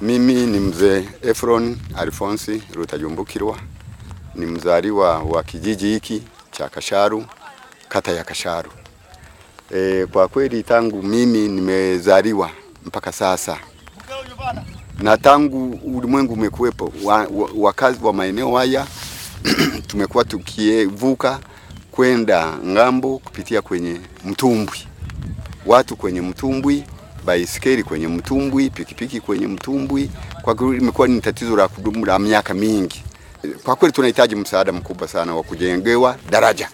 Mimi ni mzee Efron Alfonsi Rutajumbukirwa, ni mzaliwa wa kijiji hiki cha Kasharu, kata ya Kasharu. E, kwa kweli tangu mimi nimezaliwa mpaka sasa na tangu ulimwengu umekuwepo, wakazi wa, wa maeneo haya tumekuwa tukivuka kwenda ng'ambo kupitia kwenye mtumbwi, watu kwenye mtumbwi, baisikeli kwenye mtumbwi, pikipiki kwenye mtumbwi. Kwa kweli imekuwa ni tatizo la kudumu la miaka mingi. Kwa kweli tunahitaji msaada mkubwa sana wa kujengewa daraja.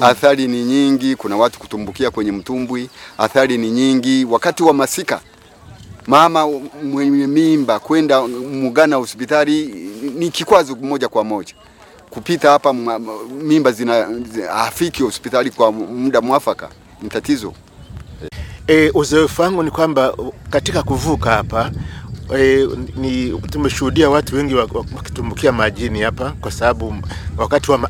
Athari ni nyingi, kuna watu kutumbukia kwenye mtumbwi, athari ni nyingi. Wakati wa masika mama mwenye mimba kwenda Mugana hospitali ni kikwazo moja kwa moja. Kupita hapa mimba zina afiki hospitali kwa muda mwafaka, ni tatizo. E, uzoefu wangu ni kwamba katika kuvuka hapa e, ni tumeshuhudia watu wengi wakitumbukia majini hapa, kwa sababu wakati wa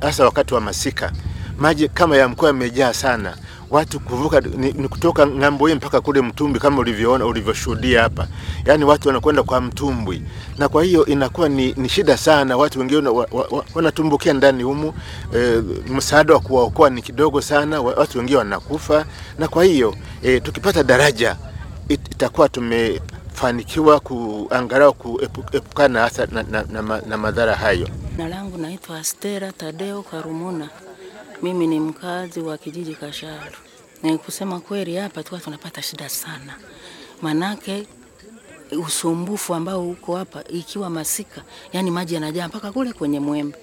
hasa wakati wa masika. Maji kama ya mkoa yamejaa sana watu kuvuka ni, ni kutoka ng'ambo hii mpaka kule mtumbwi kama ulivyoona ulivyoshuhudia hapa, yaani watu wanakwenda kwa mtumbwi, na kwa hiyo inakuwa ni, ni shida sana. Watu wengine wa, wa, wanatumbukia ndani humu e, msaada wa kuwaokoa ni kidogo sana, watu wengine wanakufa, na kwa hiyo e, tukipata daraja it, itakuwa tumefanikiwa kuangalau kuepukana hasa na, na, na, na, na madhara hayo. Jina langu naitwa Astera Tadeo Karumuna. Mimi ni mkazi wa kijiji Kasharu. Ni kusema kweli, hapa tu tunapata shida sana, manake usumbufu ambao uko hapa, ikiwa masika, yani maji yanajaa mpaka kule kwenye mwembe.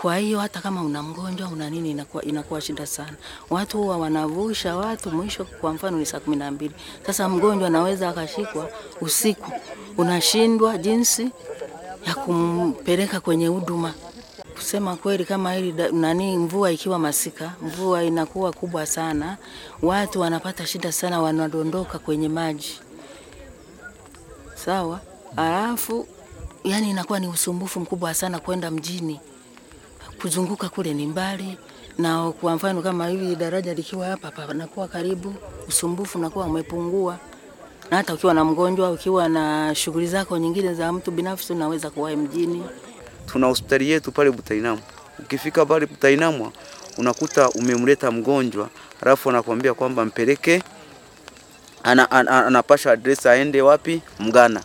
Kwa hiyo hata kama una mgonjwa una nini, inakuwa, inakuwa shida sana. Watu huwa wanavusha watu, mwisho kwa mfano ni saa kumi na mbili. Sasa mgonjwa anaweza akashikwa usiku, unashindwa jinsi ya kumpeleka kwenye huduma kusema kweli, kama hili nani, mvua ikiwa masika, mvua inakuwa kubwa sana, watu wanapata shida sana, wanadondoka kwenye maji. Sawa. Alafu yani inakuwa ni usumbufu mkubwa sana kwenda mjini, kuzunguka kule ni mbali, na kwa mfano kama hivi daraja likiwa hapa hapa, nakuwa karibu, usumbufu nakuwa umepungua. Na hata ukiwa na mgonjwa, ukiwa na shughuli zako nyingine za mtu binafsi, unaweza kuwahi mjini tuna hospitali yetu pale Butainamwa. Ukifika pale Butainamwa unakuta umemleta mgonjwa, alafu anakuambia kwamba mpeleke, ana, ana, anapasha address aende wapi? Mgana.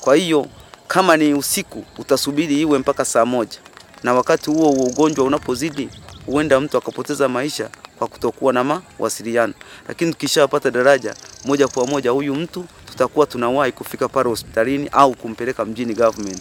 Kwa hiyo kama ni usiku utasubiri iwe mpaka saa moja, na wakati huo huo ugonjwa unapozidi, huenda mtu akapoteza maisha kwa kutokuwa na mawasiliano. Lakini tukishapata daraja moja kwa moja, huyu mtu tutakuwa tunawahi kufika pale hospitalini au kumpeleka mjini government.